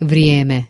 Vrijeme.